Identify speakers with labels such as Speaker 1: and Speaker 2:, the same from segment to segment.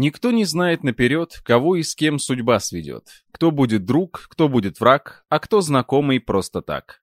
Speaker 1: Никто не знает наперед, кого и с кем судьба сведет. Кто будет друг, кто будет враг, а кто знакомый просто так.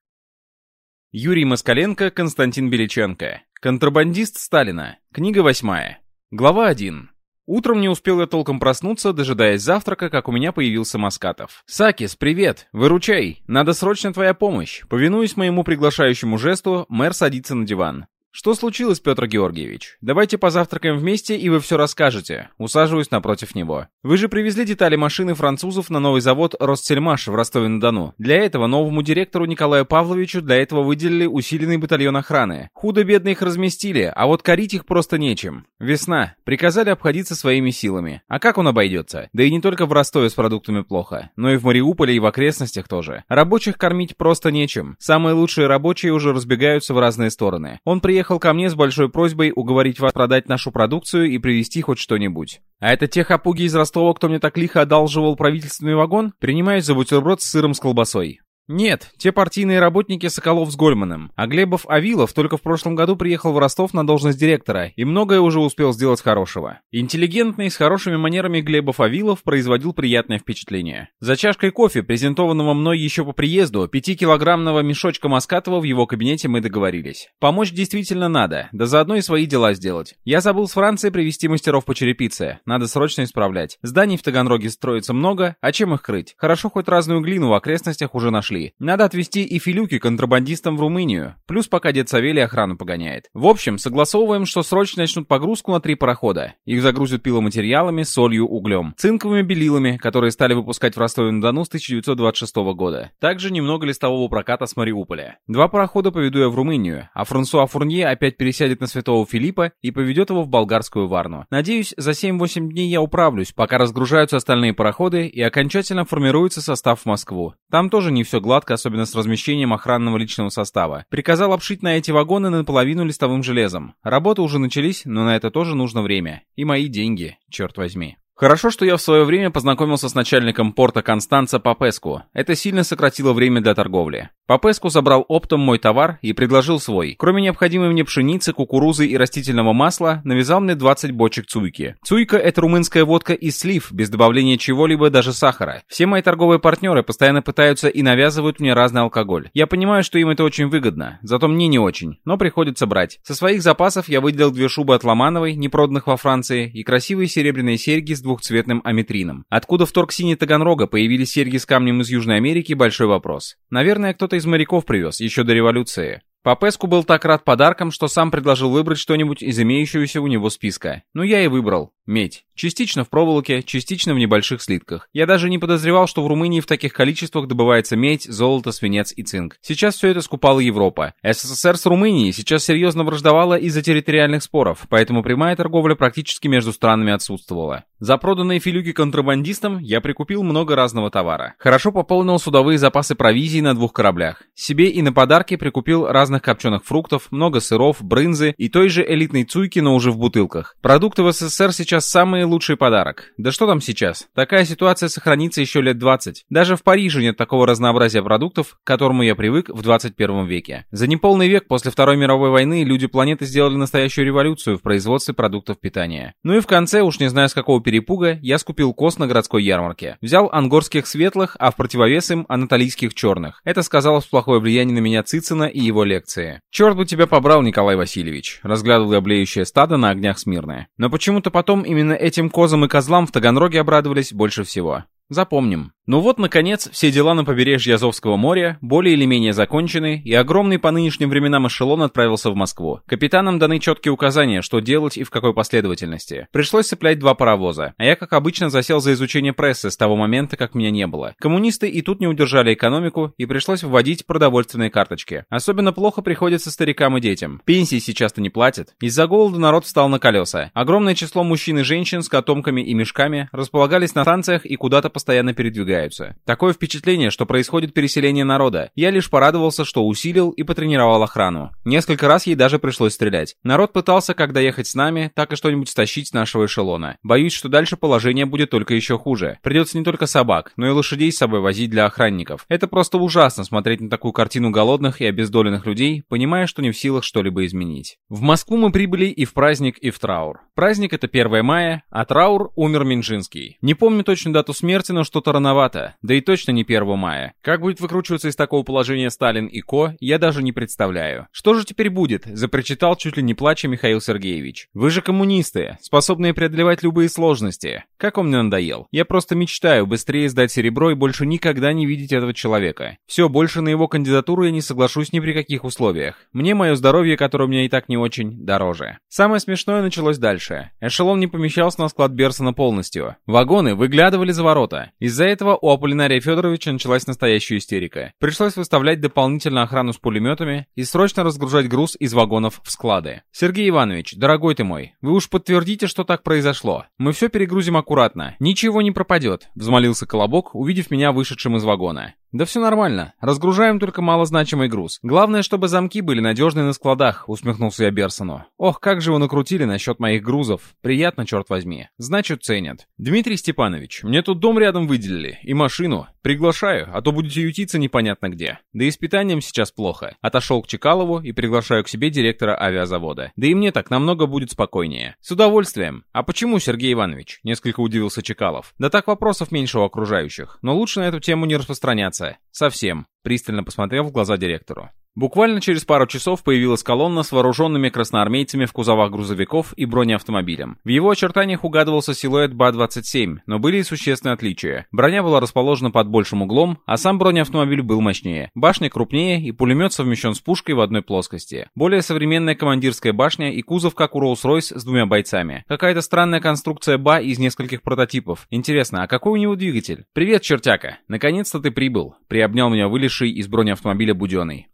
Speaker 1: Юрий Москаленко, Константин Беличенко. Контрабандист Сталина. Книга восьмая. Глава 1. Утром не успел я толком проснуться, дожидаясь завтрака, как у меня появился Маскатов. «Сакис, привет! Выручай! Надо срочно твоя помощь!» Повинуясь моему приглашающему жесту, мэр садится на диван. «Что случилось, Петр Георгиевич? Давайте позавтракаем вместе, и вы все расскажете». Усаживаюсь напротив него. «Вы же привезли детали машины французов на новый завод «Ростсельмаш» в Ростове-на-Дону. Для этого новому директору Николаю Павловичу для этого выделили усиленный батальон охраны. Худо-бедно их разместили, а вот корить их просто нечем. Весна. Приказали обходиться своими силами. А как он обойдется? Да и не только в Ростове с продуктами плохо, но и в Мариуполе и в окрестностях тоже. Рабочих кормить просто нечем. Самые лучшие рабочие уже разбегаются в разные стороны. Он приехал приехал ко мне с большой просьбой уговорить вас продать нашу продукцию и привезти хоть что-нибудь. А это те хапуги из Ростова, кто мне так лихо одалживал правительственный вагон? Принимаюсь за бутерброд с сыром с колбасой. Нет, те партийные работники Соколов с Гольманом, а Глебов Авилов только в прошлом году приехал в Ростов на должность директора и многое уже успел сделать хорошего. Интеллигентный, с хорошими манерами Глебов Авилов производил приятное впечатление. За чашкой кофе, презентованного мной еще по приезду, пятикилограммного мешочка Маскатова в его кабинете мы договорились. Помочь действительно надо, да заодно и свои дела сделать. Я забыл с Франции привезти мастеров по черепице, надо срочно исправлять. Зданий в Таганроге строится много, а чем их крыть? Хорошо хоть разную глину в окрестностях уже нашли нашли. Надо отвезти и филюки контрабандистам в Румынию. Плюс пока дед Савелий охрану погоняет. В общем, согласовываем, что срочно начнут погрузку на три парохода. Их загрузят пиломатериалами, солью, углем. Цинковыми белилами, которые стали выпускать в Ростове-на-Дону с 1926 года. Также немного листового проката с Мариуполя. Два парохода поведу я в Румынию, а Франсуа Фурнье опять пересядет на Святого Филиппа и поведет его в болгарскую Варну. Надеюсь, за 7-8 дней я управлюсь, пока разгружаются остальные пароходы и окончательно формируется состав в Москву. Там тоже не все гладко, особенно с размещением охранного личного состава. Приказал обшить на эти вагоны наполовину листовым железом. Работы уже начались, но на это тоже нужно время. И мои деньги, черт возьми. Хорошо, что я в свое время познакомился с начальником порта Констанца Папеску. Это сильно сократило время для торговли. Папеску забрал оптом мой товар и предложил свой. Кроме необходимой мне пшеницы, кукурузы и растительного масла, навязал мне 20 бочек цуйки. Цуйка – это румынская водка из слив, без добавления чего-либо, даже сахара. Все мои торговые партнеры постоянно пытаются и навязывают мне разный алкоголь. Я понимаю, что им это очень выгодно, зато мне не очень, но приходится брать. Со своих запасов я выделил две шубы от Ломановой, не проданных во Франции, и красивые серебряные серьги с двухцветным аметрином. Откуда в Торксине Таганрога появились серьги с камнем из Южной Америки – большой вопрос. Наверное, кто-то из моряков привез, еще до революции. Папеску был так рад подаркам, что сам предложил выбрать что-нибудь из имеющегося у него списка. Ну я и выбрал. Медь. Частично в проволоке, частично в небольших слитках. Я даже не подозревал, что в Румынии в таких количествах добывается медь, золото, свинец и цинк. Сейчас все это скупала Европа. СССР с Румынией сейчас серьезно враждовала из-за территориальных споров, поэтому прямая торговля практически между странами отсутствовала. За проданные филюки контрабандистам я прикупил много разного товара. Хорошо пополнил судовые запасы провизии на двух кораблях. Себе и на подарки прикупил разных копченых фруктов, много сыров, брынзы и той же элитной цуйки, но уже в бутылках. Продукты в СССР сейчас сейчас самый лучший подарок. Да что там сейчас? Такая ситуация сохранится еще лет 20. Даже в Париже нет такого разнообразия продуктов, к которому я привык в 21 веке. За неполный век после Второй мировой войны люди планеты сделали настоящую революцию в производстве продуктов питания. Ну и в конце, уж не знаю с какого перепуга, я скупил коз на городской ярмарке. Взял ангорских светлых, а в противовес им анатолийских черных. Это сказалось плохое влияние на меня Цицина и его лекции. Черт бы тебя побрал, Николай Васильевич. Разглядывал я блеющее стадо на огнях Смирное. Но почему-то потом именно этим козам и козлам в Таганроге обрадовались больше всего. Запомним. Ну вот, наконец, все дела на побережье Азовского моря более или менее закончены, и огромный по нынешним временам эшелон отправился в Москву. Капитанам даны четкие указания, что делать и в какой последовательности. Пришлось цеплять два паровоза, а я, как обычно, засел за изучение прессы с того момента, как меня не было. Коммунисты и тут не удержали экономику, и пришлось вводить продовольственные карточки. Особенно плохо приходится старикам и детям. Пенсии сейчас-то не платят. Из-за голода народ встал на колеса. Огромное число мужчин и женщин с котомками и мешками располагались на станциях и куда-то постоянно передвигались разбегаются. Такое впечатление, что происходит переселение народа. Я лишь порадовался, что усилил и потренировал охрану. Несколько раз ей даже пришлось стрелять. Народ пытался, когда ехать с нами, так и что-нибудь стащить с нашего эшелона. Боюсь, что дальше положение будет только еще хуже. Придется не только собак, но и лошадей с собой возить для охранников. Это просто ужасно смотреть на такую картину голодных и обездоленных людей, понимая, что не в силах что-либо изменить. В Москву мы прибыли и в праздник, и в траур. Праздник это 1 мая, а траур умер Минжинский. Не помню точно дату смерти, но что-то рановато. Да и точно не 1 мая. Как будет выкручиваться из такого положения Сталин и Ко, я даже не представляю. Что же теперь будет? Запричитал чуть ли не плача Михаил Сергеевич. Вы же коммунисты, способные преодолевать любые сложности. Как он мне надоел. Я просто мечтаю быстрее сдать серебро и больше никогда не видеть этого человека. Все, больше на его кандидатуру я не соглашусь ни при каких условиях. Мне мое здоровье, которое у меня и так не очень, дороже. Самое смешное началось дальше. Эшелон не помещался на склад Берсона полностью. Вагоны выглядывали за ворота. Из-за этого у Аполлинария Федоровича началась настоящая истерика. Пришлось выставлять дополнительно охрану с пулеметами и срочно разгружать груз из вагонов в склады. Сергей Иванович, дорогой ты мой, вы уж подтвердите, что так произошло. Мы все перегрузим аккуратно. Ничего не пропадет, взмолился Колобок, увидев меня вышедшим из вагона. «Да все нормально. Разгружаем только малозначимый груз. Главное, чтобы замки были надежны на складах», — усмехнулся я Берсону. «Ох, как же вы накрутили насчет моих грузов. Приятно, черт возьми. Значит, ценят. Дмитрий Степанович, мне тут дом рядом выделили. И машину. Приглашаю, а то будете ютиться непонятно где. Да и с питанием сейчас плохо. Отошел к Чекалову и приглашаю к себе директора авиазавода. Да и мне так намного будет спокойнее. С удовольствием. А почему, Сергей Иванович? Несколько удивился Чекалов. Да так вопросов меньше у окружающих. Но лучше на эту тему не распространяться. Совсем. Пристально посмотрел в глаза директору. Буквально через пару часов появилась колонна с вооруженными красноармейцами в кузовах грузовиков и бронеавтомобилем. В его очертаниях угадывался силуэт БА-27, но были и существенные отличия. Броня была расположена под большим углом, а сам бронеавтомобиль был мощнее. Башня крупнее и пулемет совмещен с пушкой в одной плоскости. Более современная командирская башня и кузов как у Rolls-Royce с двумя бойцами. Какая-то странная конструкция БА из нескольких прототипов. Интересно, а какой у него двигатель? «Привет, чертяка! Наконец-то ты прибыл!» Приобнял меня вылезший из бронеавтомобиля Буденный.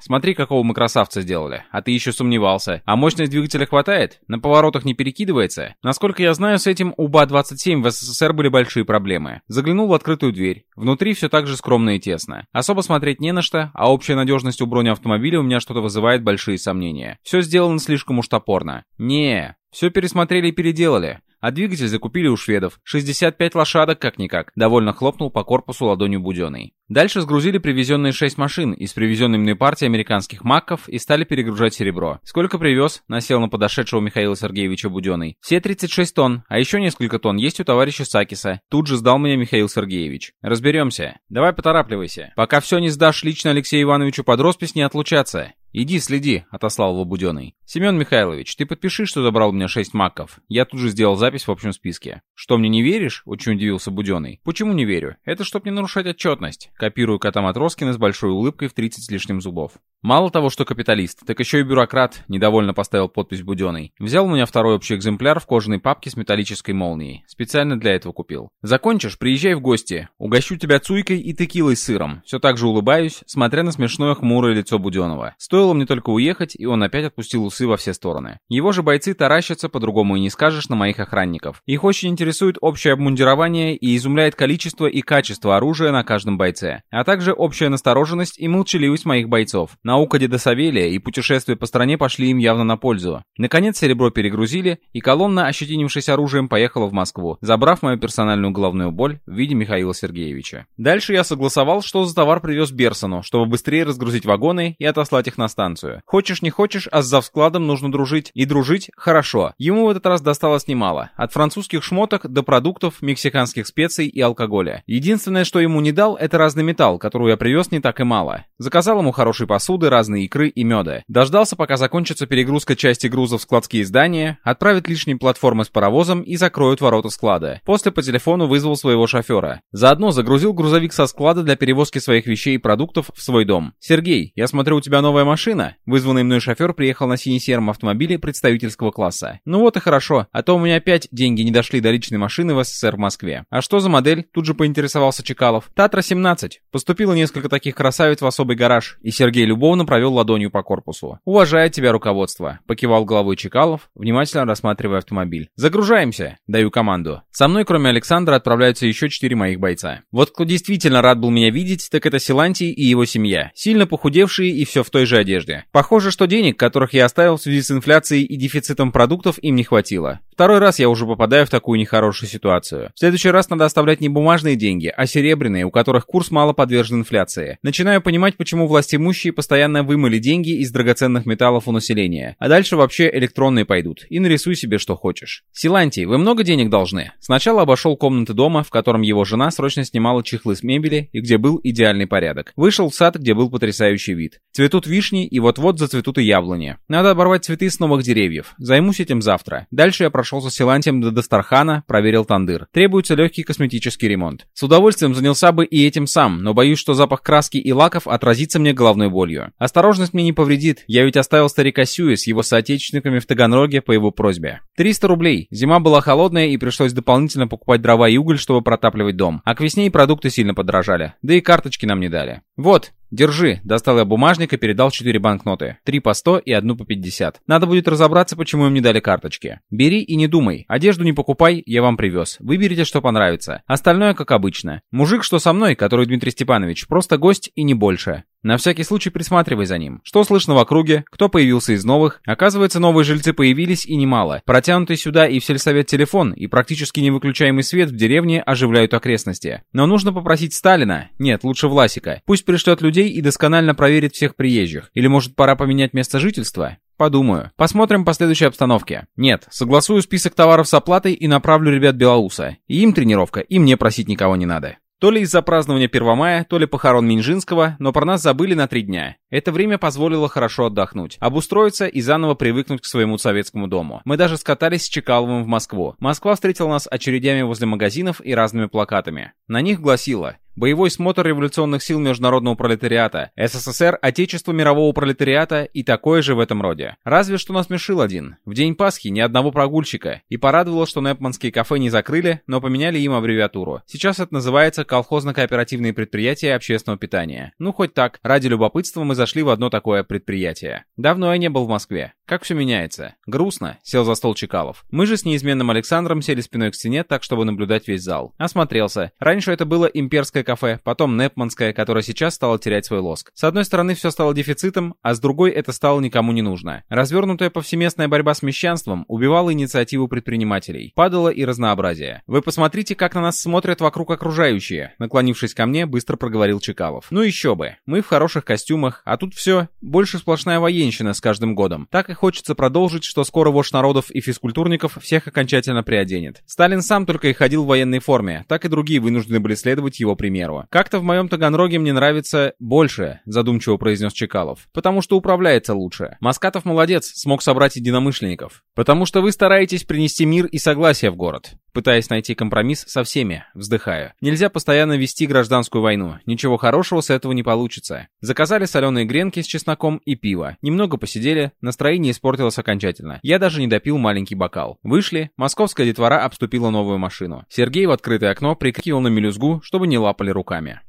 Speaker 1: Смотри, какого мы красавца сделали. А ты еще сомневался. А мощность двигателя хватает? На поворотах не перекидывается? Насколько я знаю, с этим у БА-27 в СССР были большие проблемы. Заглянул в открытую дверь. Внутри все так же скромно и тесно. Особо смотреть не на что, а общая надежность у бронеавтомобиля у меня что-то вызывает большие сомнения. Все сделано слишком уж топорно. Не, все пересмотрели и переделали. А двигатель закупили у шведов. 65 лошадок как-никак. Довольно хлопнул по корпусу ладонью Буденный. Дальше сгрузили привезенные 6 машин из привезенной мной партии американских макков и стали перегружать серебро. Сколько привез? Насел на подошедшего Михаила Сергеевича Буденный. Все 36 тонн, а еще несколько тонн есть у товарища Сакиса. Тут же сдал меня Михаил Сергеевич. Разберемся. Давай поторапливайся. Пока все не сдашь лично Алексею Ивановичу под роспись, не отлучаться. «Иди, следи», — отослал его Буденный. «Семен Михайлович, ты подпиши, что забрал у меня шесть маков. Я тут же сделал запись в общем списке». «Что, мне не веришь?» — очень удивился Буденный. «Почему не верю? Это чтоб не нарушать отчетность». Копирую кота Матроскина с большой улыбкой в 30 с лишним зубов. Мало того, что капиталист, так еще и бюрократ, недовольно поставил подпись Буденный. Взял у меня второй общий экземпляр в кожаной папке с металлической молнией. Специально для этого купил. Закончишь, приезжай в гости. Угощу тебя цуйкой и текилой с сыром. Все так же улыбаюсь, смотря на смешное хмурое лицо Буденного. Стоило мне только уехать, и он опять отпустил усы во все стороны. Его же бойцы таращатся, по-другому и не скажешь, на моих охранников. Их очень интересует общее обмундирование и изумляет количество и качество оружия на каждом бойце, а также общая настороженность и молчаливость моих бойцов. Наука деда Савелия и путешествия по стране пошли им явно на пользу. Наконец серебро перегрузили, и колонна, ощетинившись оружием, поехала в Москву, забрав мою персональную головную боль в виде Михаила Сергеевича. Дальше я согласовал, что за товар привез Берсону, чтобы быстрее разгрузить вагоны и отослать их на станцию. Хочешь не хочешь, а с завскладом нужно дружить. И дружить хорошо. Ему в этот раз досталось немало. От французских шмоток до продуктов, мексиканских специй и алкоголя. Единственное, что ему не дал, это разный металл, который я привез не так и мало. Заказал ему хорошей посуды, разные икры и меда. Дождался, пока закончится перегрузка части грузов в складские здания, отправит лишние платформы с паровозом и закроют ворота склада. После по телефону вызвал своего шофера. Заодно загрузил грузовик со склада для перевозки своих вещей и продуктов в свой дом. «Сергей, я смотрю, у тебя новая машина?» Вызванный мной шофер приехал на синем сине-сером автомобиле представительского класса. Ну вот и хорошо, а то у меня опять деньги не дошли до личной машины в СССР в Москве. А что за модель? Тут же поинтересовался Чекалов. Татра-17. Поступило несколько таких красавиц в особый гараж, и Сергей любовно провел ладонью по корпусу. «Уважаю тебя, руководство», — покивал головой Чекалов, внимательно рассматривая автомобиль. «Загружаемся», — даю команду. Со мной, кроме Александра, отправляются еще четыре моих бойца. Вот кто действительно рад был меня видеть, так это Силантий и его семья. Сильно похудевшие и все в той же одежде. Похоже, что денег, которых я оставил в связи с инфляцией и дефицитом продуктов, им не хватило. Второй раз я уже попадаю в такую нехорошую ситуацию. В следующий раз надо оставлять не бумажные деньги, а серебряные, у которых курс мало подвержен инфляции. Начинаю понимать, почему властимущие постоянно вымыли деньги из драгоценных металлов у населения. А дальше вообще электронные пойдут. И нарисуй себе что хочешь. Силантий, вы много денег должны? Сначала обошел комнаты дома, в котором его жена срочно снимала чехлы с мебели и где был идеальный порядок. Вышел в сад, где был потрясающий вид. Цветут вишни и вот-вот зацветут и яблони. Надо оборвать цветы с новых деревьев. Займусь этим завтра. Дальше я прошелся Силантием до Дастархана, проверил тандыр. Требуется легкий косметический ремонт. С удовольствием занялся бы и этим сам, но боюсь, что запах краски и лаков отразится мне головной болью. Осторожность мне не повредит, я ведь оставил старика Сьюи с его соотечественниками в Таганроге по его просьбе. 300 рублей. Зима была холодная и пришлось дополнительно покупать дрова и уголь, чтобы протапливать дом. А к весне и продукты сильно подорожали. Да и карточки нам не дали. Вот, «Держи», — достал я бумажник и передал четыре банкноты. Три по сто и одну по пятьдесят. Надо будет разобраться, почему им не дали карточки. Бери и не думай. Одежду не покупай, я вам привез. Выберите, что понравится. Остальное, как обычно. Мужик, что со мной, который Дмитрий Степанович, просто гость и не больше. На всякий случай присматривай за ним. Что слышно в округе? Кто появился из новых? Оказывается, новые жильцы появились и немало. Протянутый сюда и в сельсовет телефон, и практически невыключаемый свет в деревне оживляют окрестности. Но нужно попросить Сталина, нет, лучше Власика, пусть пришлет людей и досконально проверит всех приезжих. Или может пора поменять место жительства? Подумаю. Посмотрим по следующей обстановке. Нет, согласую список товаров с оплатой и направлю ребят Белоуса. Им тренировка, и мне просить никого не надо. То ли из-за празднования Первомая, то ли похорон Минжинского, но про нас забыли на три дня. Это время позволило хорошо отдохнуть, обустроиться и заново привыкнуть к своему советскому дому. Мы даже скатались с Чекаловым в Москву. Москва встретила нас очередями возле магазинов и разными плакатами. На них гласило Боевой смотр революционных сил международного пролетариата, СССР, Отечество мирового пролетариата и такое же в этом роде. Разве что насмешил один. В день Пасхи ни одного прогульщика. И порадовало, что Непманские кафе не закрыли, но поменяли им аббревиатуру. Сейчас это называется колхозно-кооперативные предприятия общественного питания. Ну, хоть так. Ради любопытства мы зашли в одно такое предприятие. Давно я не был в Москве. Как все меняется. Грустно, сел за стол Чекалов. Мы же с неизменным Александром сели спиной к стене, так чтобы наблюдать весь зал. Осмотрелся. Раньше это было имперское кафе, потом Непманское, которое сейчас стало терять свой лоск. С одной стороны, все стало дефицитом, а с другой это стало никому не нужно. Развернутая повсеместная борьба с мещанством убивала инициативу предпринимателей. Падало и разнообразие. Вы посмотрите, как на нас смотрят вокруг окружающие. Наклонившись ко мне, быстро проговорил Чекалов. Ну еще бы. Мы в хороших костюмах, а тут все больше сплошная военщина с каждым годом. Так и хочется продолжить, что скоро вождь народов и физкультурников всех окончательно приоденет. Сталин сам только и ходил в военной форме, так и другие вынуждены были следовать его примеру. Как-то в моем Таганроге мне нравится больше, задумчиво произнес Чекалов. Потому что управляется лучше. Маскатов молодец, смог собрать единомышленников. Потому что вы стараетесь принести мир и согласие в город. Пытаясь найти компромисс со всеми, вздыхаю. Нельзя постоянно вести гражданскую войну. Ничего хорошего с этого не получится. Заказали соленые гренки с чесноком и пиво. Немного посидели, настроение испортилось окончательно. Я даже не допил маленький бокал. Вышли, московская детвора обступила новую машину. Сергей в открытое окно прикрикивал на мелюзгу, чтобы не лапали руками.